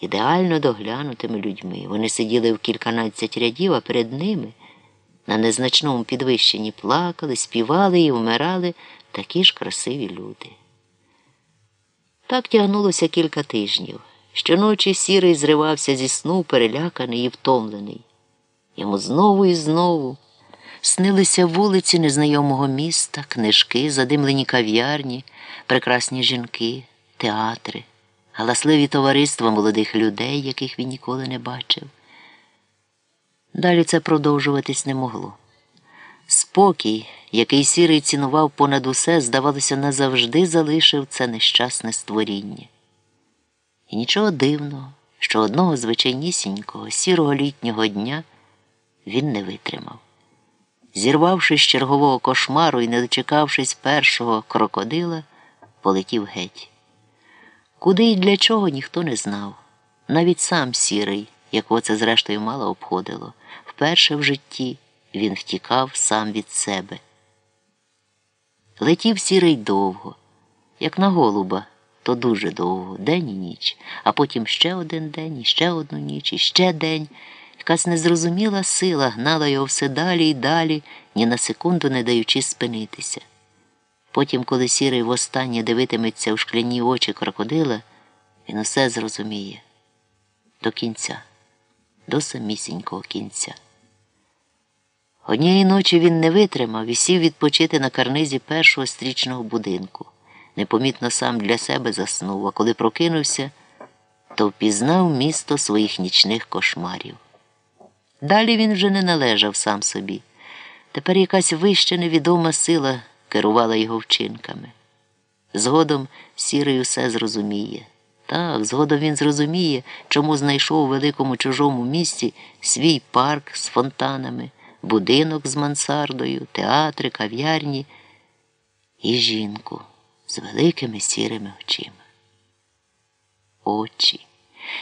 ідеально доглянутими людьми. Вони сиділи в кільканадцять рядів, а перед ними на незначному підвищенні плакали, співали і вмирали такі ж красиві люди. Так тягнулося кілька тижнів. Щоночі сірий зривався зі сну, переляканий і втомлений. Йому знову і знову снилися вулиці незнайомого міста, книжки, задимлені кав'ярні, прекрасні жінки, театри, галасливі товариства молодих людей, яких він ніколи не бачив. Далі це продовжуватись не могло. Спокій, який сірий цінував понад усе, здавалося, назавжди залишив це нещасне створіння. І нічого дивного, що одного звичайнісінького, сірого літнього дня він не витримав. Зірвавшись з чергового кошмару і не дочекавшись першого крокодила, полетів геть. Куди і для чого ніхто не знав. Навіть сам сірий, якого це зрештою мало обходило, вперше в житті він втікав сам від себе. Летів сірий довго, як на голуба, то дуже довго, день і ніч, а потім ще один день, і ще одну ніч, і ще день. Якась незрозуміла сила гнала його все далі і далі, ні на секунду не даючи спинитися. Потім, коли сірий востаннє дивитиметься у шкляні очі крокодила, він усе зрозуміє до кінця, до самісінького кінця. Однієї ночі він не витримав і сів відпочити на карнизі першого стрічного будинку. Непомітно сам для себе заснув, а коли прокинувся, то впізнав місто своїх нічних кошмарів. Далі він вже не належав сам собі. Тепер якась вища невідома сила керувала його вчинками. Згодом сірий усе зрозуміє. Так, згодом він зрозуміє, чому знайшов у великому чужому місті свій парк з фонтанами, будинок з мансардою, театри, кав'ярні і жінку з великими сірими очима. Очі.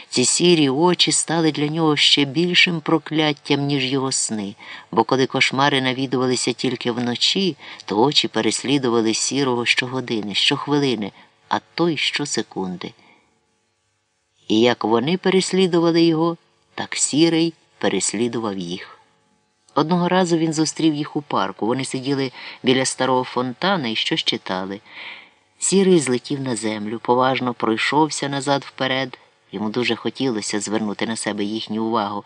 Ці сірі очі стали для нього ще більшим прокляттям, ніж його сни, бо коли кошмари навідувалися тільки вночі, то очі переслідували сірого щогодини, щохвилини, а то й щосекунди. І як вони переслідували його, так сірий переслідував їх. Одного разу він зустрів їх у парку. Вони сиділи біля старого фонтана і щось читали. Сірий злетів на землю, поважно пройшовся назад вперед. Йому дуже хотілося звернути на себе їхню увагу,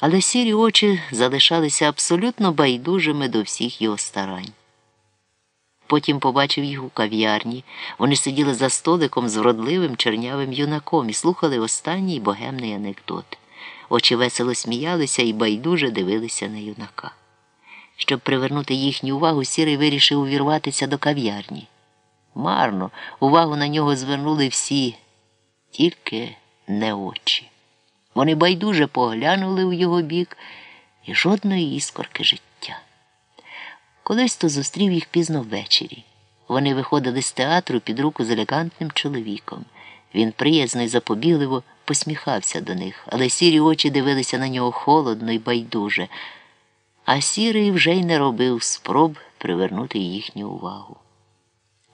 але сірі очі залишалися абсолютно байдужими до всіх його старань. Потім побачив їх у кав'ярні. Вони сиділи за столиком з вродливим чернявим юнаком і слухали останній богемний анекдот. Очі весело сміялися і байдуже дивилися на юнака. Щоб привернути їхню увагу, сірий вирішив увірватися до кав'ярні. Марно, увагу на нього звернули всі, тільки не очі. Вони байдуже поглянули у його бік і жодної іскорки життя. Колись то зустрів їх пізно ввечері. Вони виходили з театру під руку з елегантним чоловіком. Він приязно і запобігливо посміхався до них, але сірі очі дивилися на нього холодно і байдуже, а сірий вже й не робив спроб привернути їхню увагу.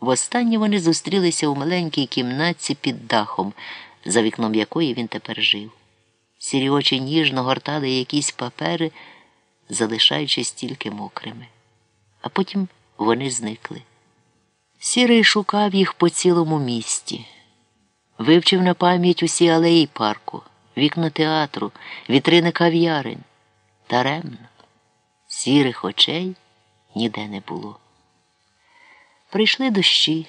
Востаннє вони зустрілися у маленькій кімнатці під дахом, за вікном якої він тепер жив. Сірі очі ніжно гортали якісь папери, залишаючись тільки мокрими. А потім вони зникли. Сірий шукав їх по цілому місті, вивчив на пам'ять усі алеї парку, вікна театру, вітрини кав'ярин. Таремно, сірих очей ніде не було. Прийшли дощі.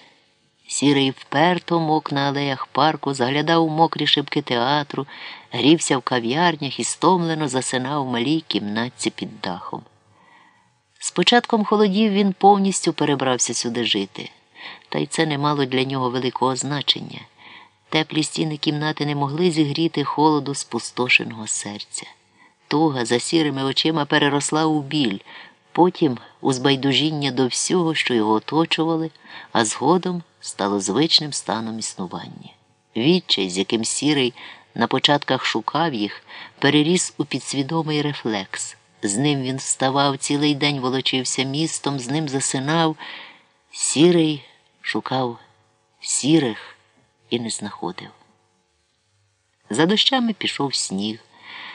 Сірий вперто мок на алеях парку, заглядав у мокрі шибки театру, грівся в кав'ярнях і стомлено засинав в малій кімнатці під дахом. З початком холодів він повністю перебрався сюди жити, та й це не мало для нього великого значення. Теплі стіни кімнати не могли зігріти холоду спустошеного серця. Туга за сірими очима переросла у біль, потім у збайдужіння до всього, що його оточували, а згодом стало звичним станом існування. Відчай, з яким сірий на початках шукав їх, переріс у підсвідомий рефлекс. З ним він вставав, цілий день волочився містом, з ним засинав. Сірий шукав сірих і не знаходив. За дощами пішов сніг.